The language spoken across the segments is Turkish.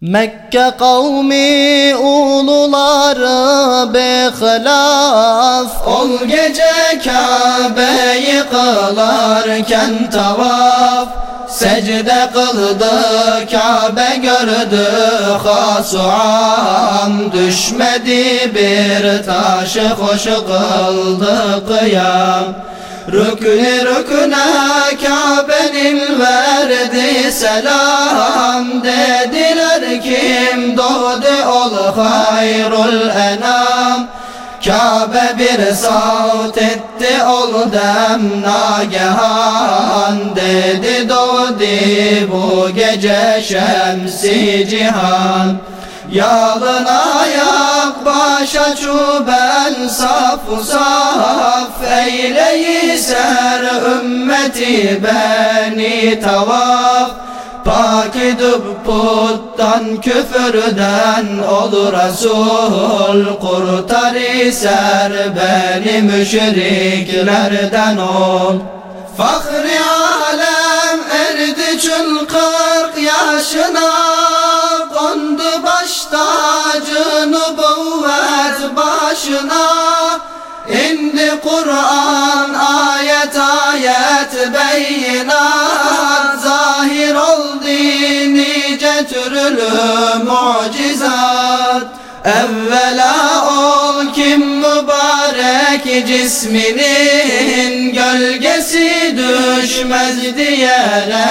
Mekke kavmi uluları behlaf Ol gece Kabe'yi kılarken tavaf. Secde kıldı Kabe gördü hasuam Düşmedi bir taşı hoş kıldı kıyam. Rüknü rüküne Kabe'nin verdi selam Dediler kim doğdu ol hayrul enam. Kabe bir saut etti ol dem nagehan. Dedi doğdu bu gece şemsi cihan. Yalın ayak başa çuben saf saf Eyleyi ser ümmeti beni tavaf. Pak edip puttan küfürden ol Resul Kurtar ser beni müşriklerden ol. Fahri alem erdi çün kırk yaşına başına. İndi Kur'an ayet ayet beyinat. Zahir oldu nice türlü mucizat. Evvela ol kim mübarek cisminin Gölgesi düşmez diyere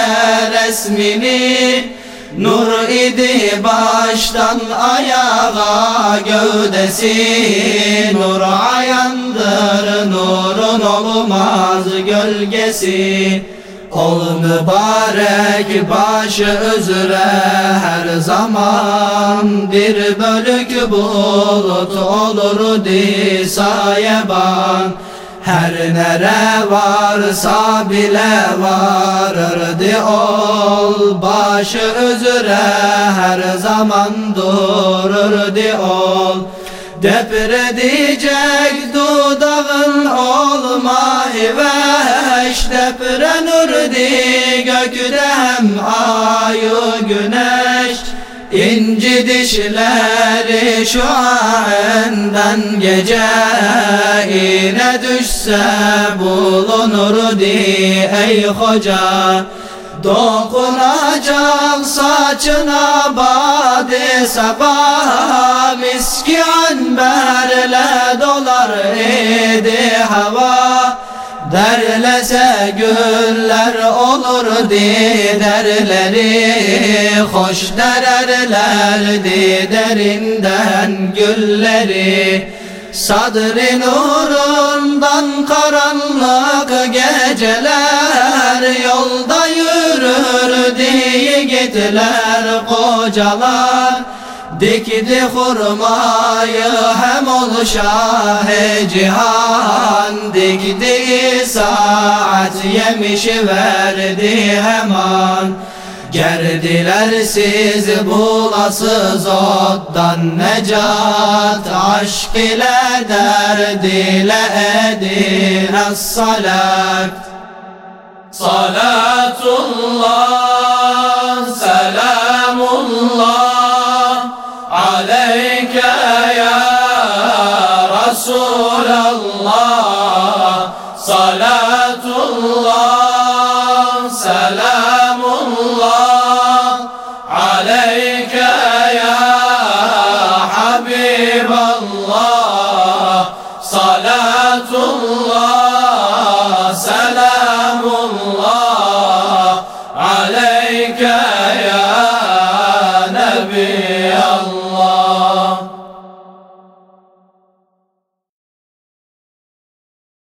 resmini Nur idi baştan ayağa gövdesi Nur ayandır nurun olmaz gölgesi. Ol mübarek başı üzere her zaman Bir bölük bulut olur di sayeban her nere varsa bile varırdı ol. Başı üzere her zaman dururdu ol. Depredecek dudağın olma hiveş Deprenurdi gökte hem ayı güneş. İnci dişleri şu andan gece Düşse bulunur di ey hoca. Dokunacak saçına bade sabah Miski anberle dolar idi hava. Derlese güller olur di derleri Hoş dererlerdi derinden gülleri Sadri nurundan karanlık geceler Yolda yürür diye gittiler kocalar. Dikdi hurmayı hem ol şah cihan. Dikdi saat yemiş verdi hemen Gerdiler siz bulasız ottan necat. Aşk ile derd ile edin as-salat. Salatullah, الله